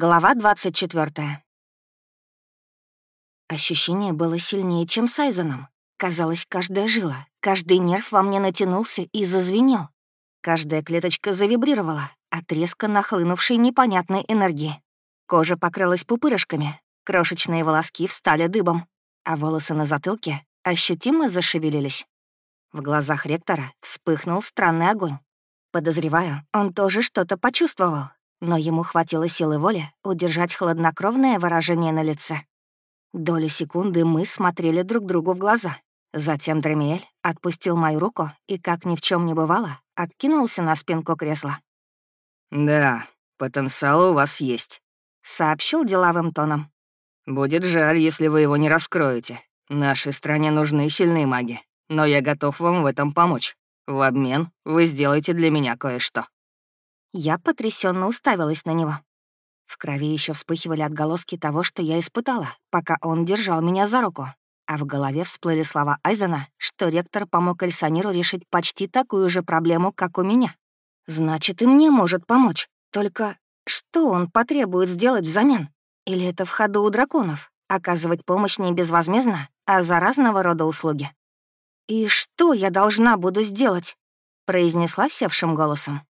Глава 24. Ощущение было сильнее, чем с Айзеном. Казалось, каждая жила, каждый нерв во мне натянулся и зазвенел. Каждая клеточка завибрировала от резко нахлынувшей непонятной энергии. Кожа покрылась пупырышками, крошечные волоски встали дыбом, а волосы на затылке ощутимо зашевелились. В глазах ректора вспыхнул странный огонь. Подозреваю, он тоже что-то почувствовал, но ему хватило силы воли удержать хладнокровное выражение на лице. Доли секунды мы смотрели друг другу в глаза. Затем Дремиэль отпустил мою руку и, как ни в чем не бывало, откинулся на спинку кресла. «Да, потенциал у вас есть», — сообщил деловым тоном. «Будет жаль, если вы его не раскроете. Нашей стране нужны сильные маги, но я готов вам в этом помочь. В обмен вы сделаете для меня кое-что». Я потрясенно уставилась на него. В крови еще вспыхивали отголоски того, что я испытала, пока он держал меня за руку. А в голове всплыли слова Айзена, что ректор помог Эльсаниру решить почти такую же проблему, как у меня. Значит, и мне может помочь. Только что он потребует сделать взамен? Или это в ходу у драконов? Оказывать помощь не безвозмездно, а за разного рода услуги. «И что я должна буду сделать?» — произнесла севшим голосом.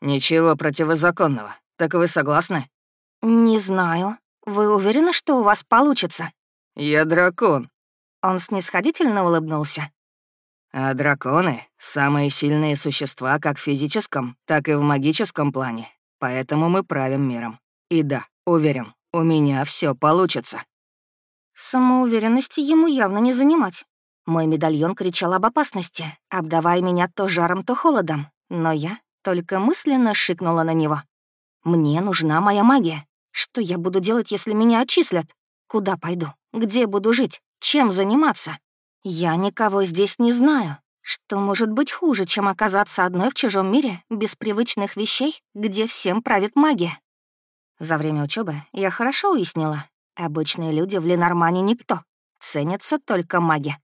«Ничего противозаконного. Так вы согласны?» «Не знаю. Вы уверены, что у вас получится?» «Я дракон». Он снисходительно улыбнулся. «А драконы — самые сильные существа как в физическом, так и в магическом плане. Поэтому мы правим миром. И да, уверен, у меня все получится». Самоуверенности ему явно не занимать. Мой медальон кричал об опасности, обдавая меня то жаром, то холодом. Но я только мысленно шикнула на него. «Мне нужна моя магия. Что я буду делать, если меня отчислят? Куда пойду? Где буду жить? Чем заниматься? Я никого здесь не знаю. Что может быть хуже, чем оказаться одной в чужом мире, без привычных вещей, где всем правит магия?» За время учебы я хорошо уяснила. Обычные люди в Ленормане никто. Ценятся только маги.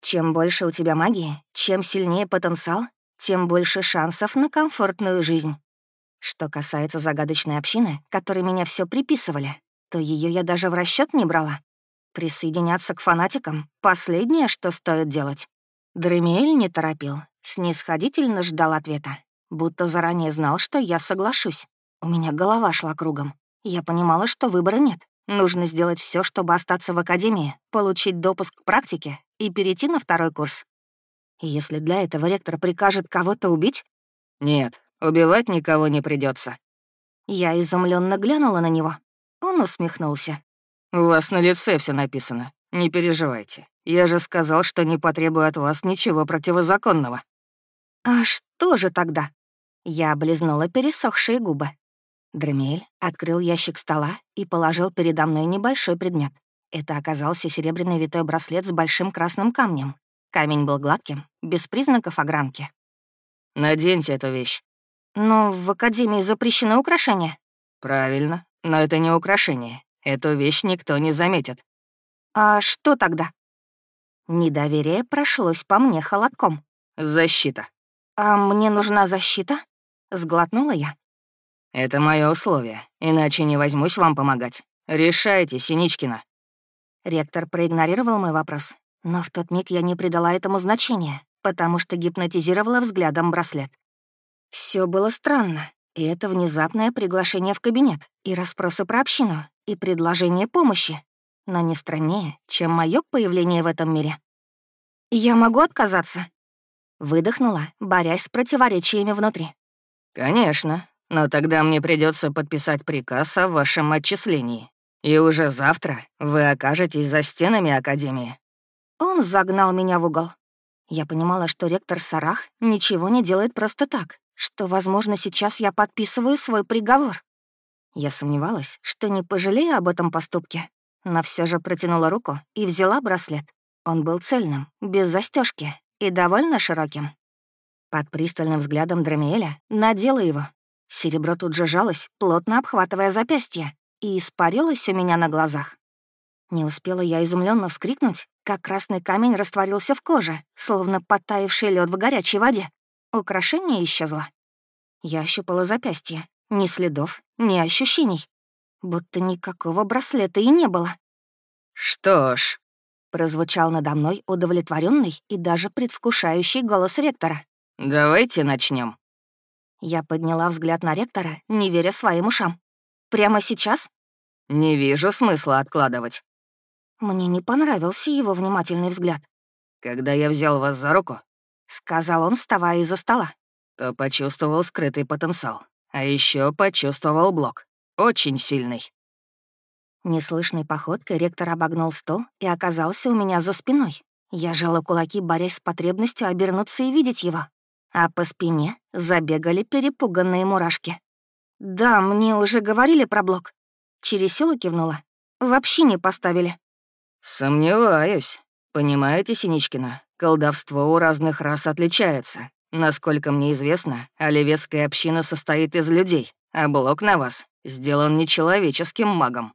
Чем больше у тебя магии, чем сильнее потенциал, тем больше шансов на комфортную жизнь. Что касается загадочной общины, которой меня все приписывали, то ее я даже в расчет не брала. Присоединяться к фанатикам — последнее, что стоит делать. Дремиэль не торопил, снисходительно ждал ответа, будто заранее знал, что я соглашусь. У меня голова шла кругом. Я понимала, что выбора нет. Нужно сделать все, чтобы остаться в академии, получить допуск к практике и перейти на второй курс. И если для этого ректор прикажет кого-то убить? Нет, убивать никого не придется. Я изумленно глянула на него. Он усмехнулся. У вас на лице все написано. Не переживайте. Я же сказал, что не потребую от вас ничего противозаконного. А что же тогда? Я облизнула пересохшие губы. Дремель открыл ящик стола и положил передо мной небольшой предмет. Это оказался серебряный витой браслет с большим красным камнем. Камень был гладким, без признаков огранки. «Наденьте эту вещь». «Но в Академии запрещено украшения». «Правильно, но это не украшение. Эту вещь никто не заметит». «А что тогда?» Недоверие прошлось по мне холодком. «Защита». «А мне нужна защита?» — сглотнула я. «Это мое условие, иначе не возьмусь вам помогать. Решайте, Синичкина». Ректор проигнорировал мой вопрос, но в тот миг я не придала этому значения, потому что гипнотизировала взглядом браслет. Все было странно, и это внезапное приглашение в кабинет, и расспросы про общину, и предложение помощи, но не страннее, чем мое появление в этом мире. «Я могу отказаться?» Выдохнула, борясь с противоречиями внутри. «Конечно, но тогда мне придется подписать приказ о вашем отчислении. И уже завтра вы окажетесь за стенами Академии». Он загнал меня в угол. Я понимала, что ректор Сарах ничего не делает просто так, что, возможно, сейчас я подписываю свой приговор. Я сомневалась, что не пожалею об этом поступке, но все же протянула руку и взяла браслет. Он был цельным, без застежки и довольно широким. Под пристальным взглядом Драмиэля надела его. Серебро тут же жалось, плотно обхватывая запястье, и испарилось у меня на глазах. Не успела я изумленно вскрикнуть, как красный камень растворился в коже, словно подтаявший лед в горячей воде. Украшение исчезло. Я ощупала запястье. Ни следов, ни ощущений. будто никакого браслета и не было. «Что ж...» — прозвучал надо мной удовлетворенный и даже предвкушающий голос ректора. «Давайте начнем. Я подняла взгляд на ректора, не веря своим ушам. «Прямо сейчас?» «Не вижу смысла откладывать». Мне не понравился его внимательный взгляд. «Когда я взял вас за руку», — сказал он, вставая из-за стола, то почувствовал скрытый потенциал. А еще почувствовал блок. Очень сильный. Неслышной походкой ректор обогнул стол и оказался у меня за спиной. Я жала кулаки, борясь с потребностью обернуться и видеть его. А по спине забегали перепуганные мурашки. «Да, мне уже говорили про блок». Через силу кивнула. «Вообще не поставили». «Сомневаюсь. Понимаете, Синичкина, колдовство у разных рас отличается. Насколько мне известно, оливецкая община состоит из людей, а блок на вас сделан нечеловеческим магом.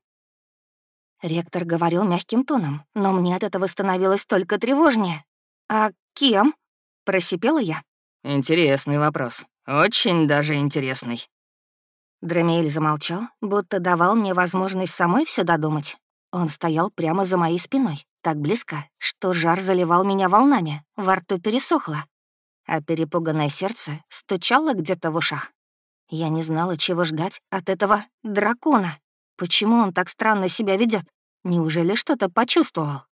Ректор говорил мягким тоном, но мне от этого становилось только тревожнее. «А кем?» — просипела я. «Интересный вопрос. Очень даже интересный». Драмиэль замолчал, будто давал мне возможность самой все додумать. Он стоял прямо за моей спиной, так близко, что жар заливал меня волнами, во рту пересохло, а перепуганное сердце стучало где-то в ушах. Я не знала, чего ждать от этого дракона. Почему он так странно себя ведет? Неужели что-то почувствовал?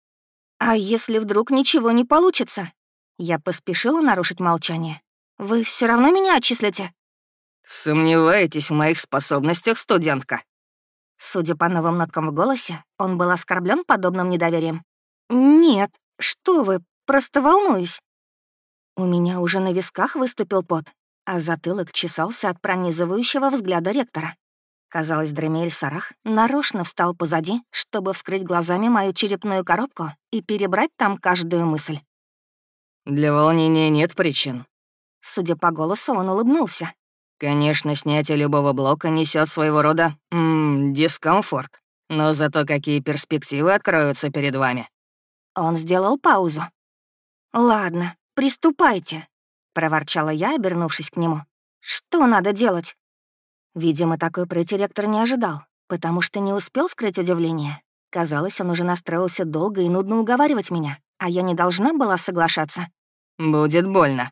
А если вдруг ничего не получится? Я поспешила нарушить молчание. Вы все равно меня отчислите? Сомневаетесь в моих способностях, студентка? Судя по новым ноткам в голосе, он был оскорблен подобным недоверием. «Нет, что вы, просто волнуюсь». У меня уже на висках выступил пот, а затылок чесался от пронизывающего взгляда ректора. Казалось, Дремель Сарах нарочно встал позади, чтобы вскрыть глазами мою черепную коробку и перебрать там каждую мысль. «Для волнения нет причин». Судя по голосу, он улыбнулся. «Конечно, снятие любого блока несет своего рода м -м, дискомфорт, но зато какие перспективы откроются перед вами». Он сделал паузу. «Ладно, приступайте», — проворчала я, обернувшись к нему. «Что надо делать?» Видимо, такой пройти ректор не ожидал, потому что не успел скрыть удивление. Казалось, он уже настроился долго и нудно уговаривать меня, а я не должна была соглашаться. «Будет больно».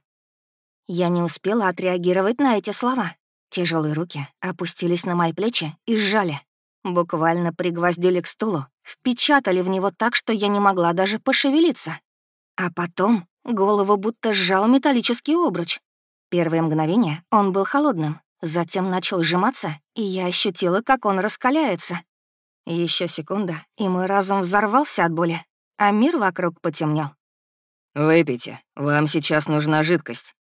Я не успела отреагировать на эти слова. Тяжелые руки опустились на мои плечи и сжали. Буквально пригвоздили к стулу, впечатали в него так, что я не могла даже пошевелиться. А потом голову будто сжал металлический обруч. Первые мгновения он был холодным, Затем начал сжиматься, и я ощутила, как он раскаляется. Еще секунда, и мой разум взорвался от боли, а мир вокруг потемнел. «Выпейте, вам сейчас нужна жидкость».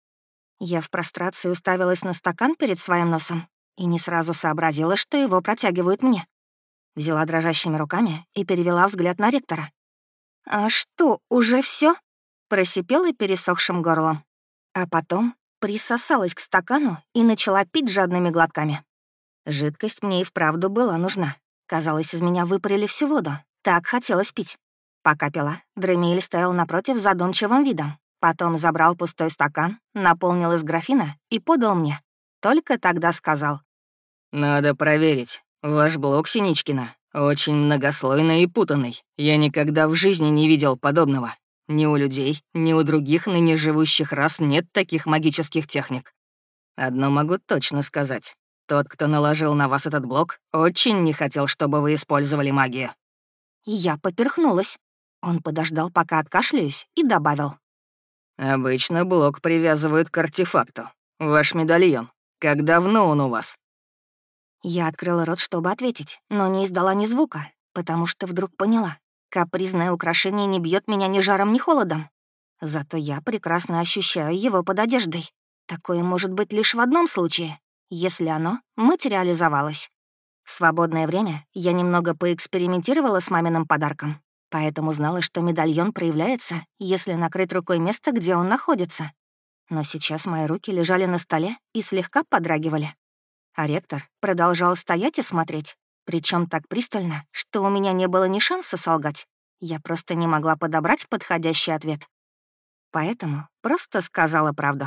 Я в прострации уставилась на стакан перед своим носом и не сразу сообразила, что его протягивают мне. Взяла дрожащими руками и перевела взгляд на ректора. «А что, уже все? просипела пересохшим горлом. А потом присосалась к стакану и начала пить жадными глотками. Жидкость мне и вправду была нужна. Казалось, из меня выпарили всю воду. Так хотелось пить. Пока пила, Дремиль стоял напротив задумчивым видом. Потом забрал пустой стакан, наполнил из графина и подал мне. Только тогда сказал. «Надо проверить. Ваш блок, Синичкина, очень многослойный и путанный. Я никогда в жизни не видел подобного. Ни у людей, ни у других ныне живущих рас нет таких магических техник. Одно могу точно сказать. Тот, кто наложил на вас этот блок, очень не хотел, чтобы вы использовали магию. Я поперхнулась. Он подождал, пока откашляюсь, и добавил. Обычно блок привязывают к артефакту. Ваш медальон. Как давно он у вас? Я открыла рот, чтобы ответить, но не издала ни звука, потому что вдруг поняла. Капризное украшение не бьет меня ни жаром, ни холодом. Зато я прекрасно ощущаю его под одеждой. Такое может быть лишь в одном случае, если оно материализовалось. В свободное время я немного поэкспериментировала с маминым подарком, поэтому знала, что медальон проявляется, если накрыть рукой место, где он находится. Но сейчас мои руки лежали на столе и слегка подрагивали. А ректор продолжал стоять и смотреть, причем так пристально, что у меня не было ни шанса солгать. Я просто не могла подобрать подходящий ответ. Поэтому просто сказала правду.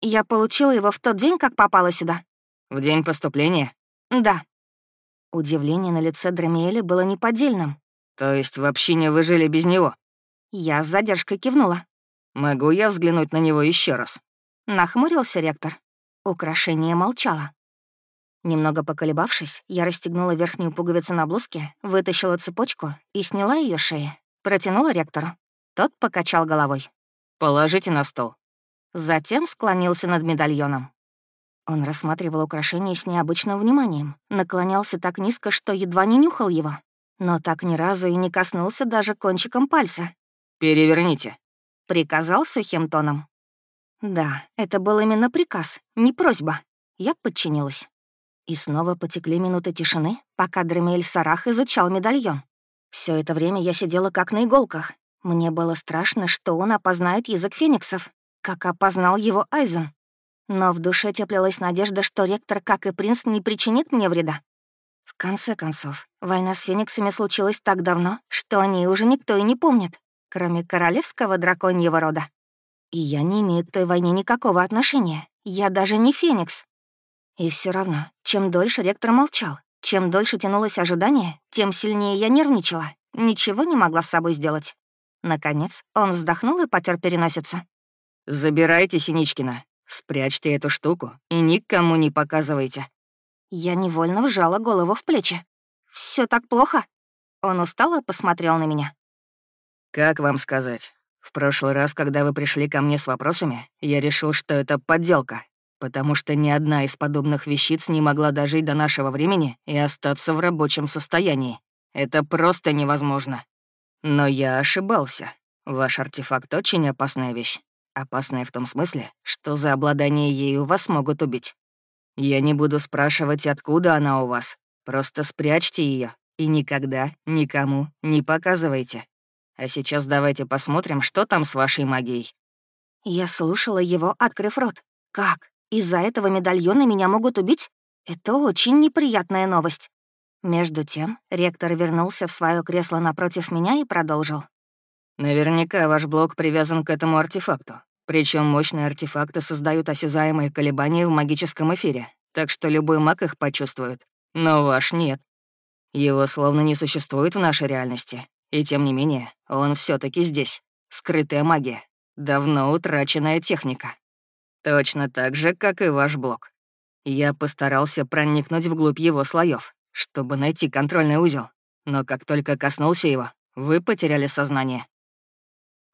Я получила его в тот день, как попала сюда. В день поступления? Да. Удивление на лице Драмиэля было неподдельным. «То есть в общине вы жили без него?» Я с задержкой кивнула. «Могу я взглянуть на него еще раз?» Нахмурился ректор. Украшение молчало. Немного поколебавшись, я расстегнула верхнюю пуговицу на блузке, вытащила цепочку и сняла ее шеи. Протянула ректору. Тот покачал головой. «Положите на стол». Затем склонился над медальоном. Он рассматривал украшение с необычным вниманием, наклонялся так низко, что едва не нюхал его, но так ни разу и не коснулся даже кончиком пальца. «Переверните», — приказал сухим тоном. Да, это был именно приказ, не просьба. Я подчинилась. И снова потекли минуты тишины, пока Дремель Сарах изучал медальон. Все это время я сидела как на иголках. Мне было страшно, что он опознает язык фениксов, как опознал его Айзен. Но в душе теплилась надежда, что ректор, как и принц, не причинит мне вреда. В конце концов, война с фениксами случилась так давно, что о ней уже никто и не помнит, кроме королевского драконьего рода. И я не имею к той войне никакого отношения. Я даже не феникс. И все равно, чем дольше ректор молчал, чем дольше тянулось ожидание, тем сильнее я нервничала, ничего не могла с собой сделать. Наконец, он вздохнул и потер переносицу. «Забирайте Синичкина, спрячьте эту штуку и никому не показывайте». Я невольно вжала голову в плечи. Все так плохо?» Он устало посмотрел на меня. «Как вам сказать? В прошлый раз, когда вы пришли ко мне с вопросами, я решил, что это подделка, потому что ни одна из подобных вещиц не могла дожить до нашего времени и остаться в рабочем состоянии. Это просто невозможно. Но я ошибался. Ваш артефакт очень опасная вещь. Опасная в том смысле, что за обладание ею вас могут убить. Я не буду спрашивать, откуда она у вас. Просто спрячьте ее и никогда никому не показывайте. А сейчас давайте посмотрим, что там с вашей магией». Я слушала его, открыв рот. «Как? Из-за этого медальона меня могут убить? Это очень неприятная новость». Между тем ректор вернулся в свое кресло напротив меня и продолжил. «Наверняка ваш блок привязан к этому артефакту. Причем мощные артефакты создают осязаемые колебания в магическом эфире, так что любой маг их почувствует. Но ваш нет. Его словно не существует в нашей реальности. И тем не менее, он все таки здесь. Скрытая магия. Давно утраченная техника. Точно так же, как и ваш блок. Я постарался проникнуть вглубь его слоев, чтобы найти контрольный узел. Но как только коснулся его, вы потеряли сознание.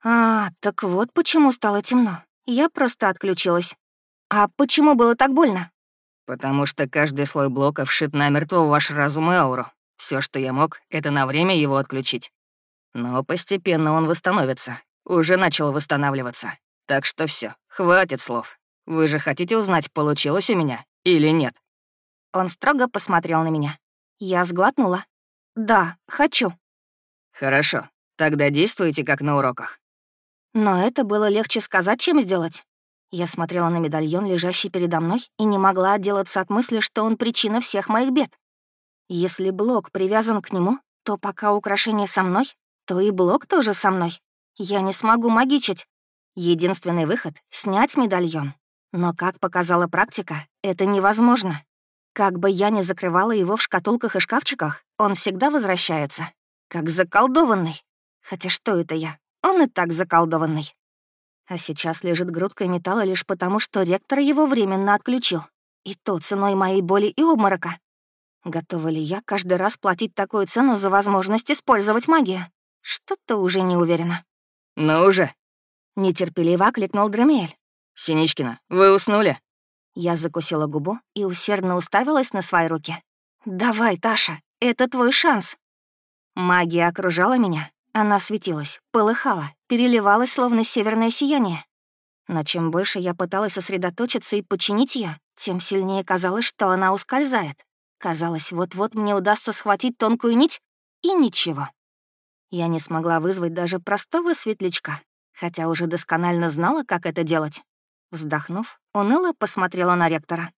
«А, так вот почему стало темно. Я просто отключилась. А почему было так больно?» «Потому что каждый слой блока вшит намертво в ваш разум и ауру. Все, что я мог, это на время его отключить. Но постепенно он восстановится. Уже начал восстанавливаться. Так что все, хватит слов. Вы же хотите узнать, получилось у меня или нет?» Он строго посмотрел на меня. Я сглотнула. «Да, хочу». «Хорошо, тогда действуйте, как на уроках». Но это было легче сказать, чем сделать. Я смотрела на медальон, лежащий передо мной, и не могла отделаться от мысли, что он причина всех моих бед. Если блок привязан к нему, то пока украшение со мной, то и блок тоже со мной. Я не смогу магичить. Единственный выход — снять медальон. Но, как показала практика, это невозможно. Как бы я ни закрывала его в шкатулках и шкафчиках, он всегда возвращается. Как заколдованный. Хотя что это я? Он и так заколдованный. А сейчас лежит грудкой металла лишь потому, что ректор его временно отключил. И то ценой моей боли и обморока. Готова ли я каждый раз платить такую цену за возможность использовать магию? Что-то уже не уверена. «Ну уже!» Нетерпеливо окликнул Дремель. «Синичкина, вы уснули?» Я закусила губу и усердно уставилась на свои руки. «Давай, Таша, это твой шанс». Магия окружала меня. Она светилась, полыхала, переливалась, словно северное сияние. Но чем больше я пыталась сосредоточиться и починить ее, тем сильнее казалось, что она ускользает. Казалось, вот-вот мне удастся схватить тонкую нить, и ничего. Я не смогла вызвать даже простого светлячка, хотя уже досконально знала, как это делать. Вздохнув, уныло посмотрела на ректора.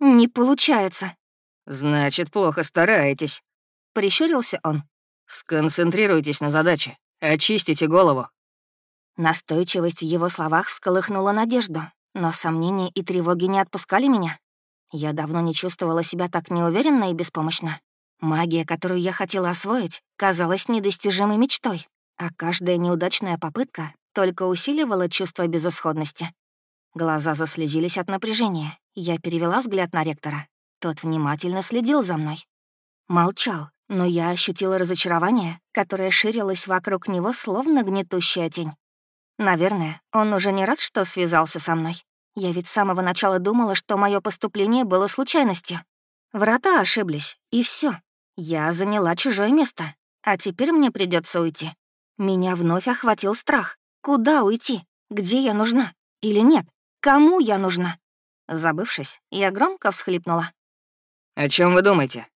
«Не получается». «Значит, плохо стараетесь», — прищурился он. «Сконцентрируйтесь на задаче. Очистите голову». Настойчивость в его словах всколыхнула надежду, но сомнения и тревоги не отпускали меня. Я давно не чувствовала себя так неуверенно и беспомощно. Магия, которую я хотела освоить, казалась недостижимой мечтой, а каждая неудачная попытка только усиливала чувство безысходности. Глаза заслезились от напряжения. Я перевела взгляд на ректора. Тот внимательно следил за мной. Молчал, но я ощутила разочарование, которое ширилось вокруг него, словно гнетущая тень. Наверное, он уже не рад, что связался со мной. Я ведь с самого начала думала, что мое поступление было случайностью. Врата ошиблись, и все. Я заняла чужое место, а теперь мне придется уйти. Меня вновь охватил страх. Куда уйти? Где я нужна? Или нет? Кому я нужна? Забывшись, я громко всхлипнула. «О чем вы думаете?»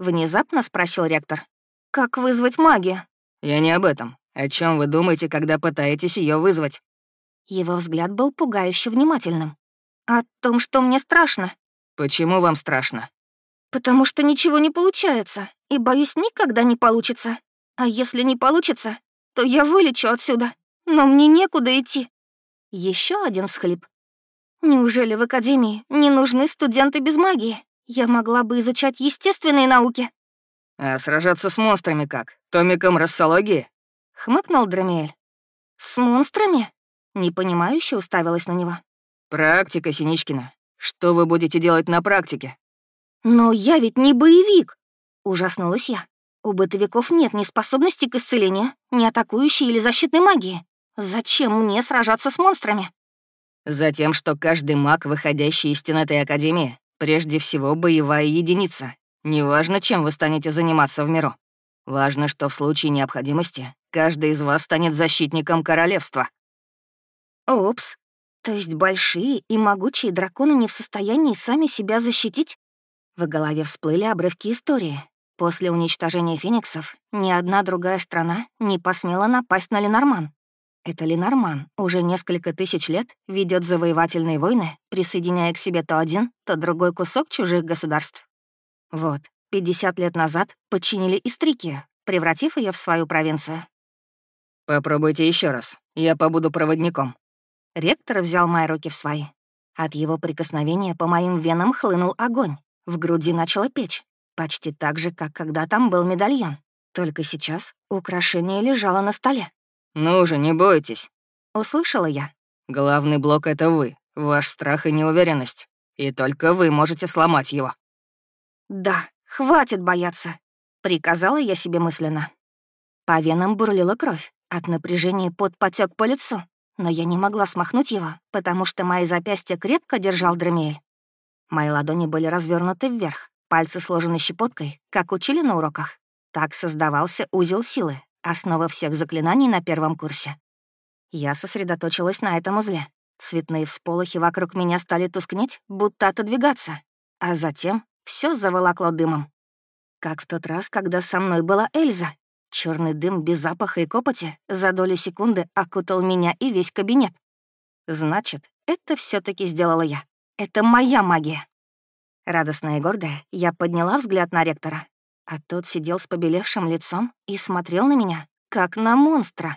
Внезапно спросил ректор. «Как вызвать магию?» «Я не об этом. О чем вы думаете, когда пытаетесь ее вызвать?» Его взгляд был пугающе внимательным. «О том, что мне страшно». «Почему вам страшно?» «Потому что ничего не получается, и, боюсь, никогда не получится. А если не получится, то я вылечу отсюда, но мне некуда идти». Еще один всхлип. «Неужели в Академии не нужны студенты без магии? Я могла бы изучать естественные науки». «А сражаться с монстрами как? Томиком рассологии?» — хмыкнул Драмиэль. «С монстрами?» — непонимающе уставилась на него. «Практика, Синичкина. Что вы будете делать на практике?» «Но я ведь не боевик!» — ужаснулась я. «У бытовиков нет ни способности к исцелению, ни атакующей или защитной магии. Зачем мне сражаться с монстрами?» «Затем, что каждый маг, выходящий из стен этой академии, прежде всего боевая единица. Неважно, чем вы станете заниматься в миру. Важно, что в случае необходимости каждый из вас станет защитником королевства». «Опс, то есть большие и могучие драконы не в состоянии сами себя защитить?» В голове всплыли обрывки истории. После уничтожения фениксов ни одна другая страна не посмела напасть на Ленорман. Это Ленорман уже несколько тысяч лет ведет завоевательные войны, присоединяя к себе то один, то другой кусок чужих государств. Вот, 50 лет назад подчинили Истрикию, превратив ее в свою провинцию. «Попробуйте еще раз. Я побуду проводником». Ректор взял мои руки в свои. От его прикосновения по моим венам хлынул огонь. В груди начало печь, почти так же, как когда там был медальон. Только сейчас украшение лежало на столе. «Ну же, не бойтесь», — услышала я. «Главный блок — это вы, ваш страх и неуверенность. И только вы можете сломать его». «Да, хватит бояться», — приказала я себе мысленно. По венам бурлила кровь, от напряжения пот потек по лицу, но я не могла смахнуть его, потому что мои запястья крепко держал Дремель. Мои ладони были развернуты вверх, пальцы сложены щепоткой, как учили на уроках. Так создавался узел силы, основа всех заклинаний на первом курсе. Я сосредоточилась на этом узле. Цветные всполохи вокруг меня стали тускнеть, будто отодвигаться. А затем все заволокло дымом. Как в тот раз, когда со мной была Эльза. Черный дым без запаха и копоти за долю секунды окутал меня и весь кабинет. Значит, это все таки сделала я. Это моя магия. Радостная и гордая, я подняла взгляд на ректора. А тот сидел с побелевшим лицом и смотрел на меня, как на монстра.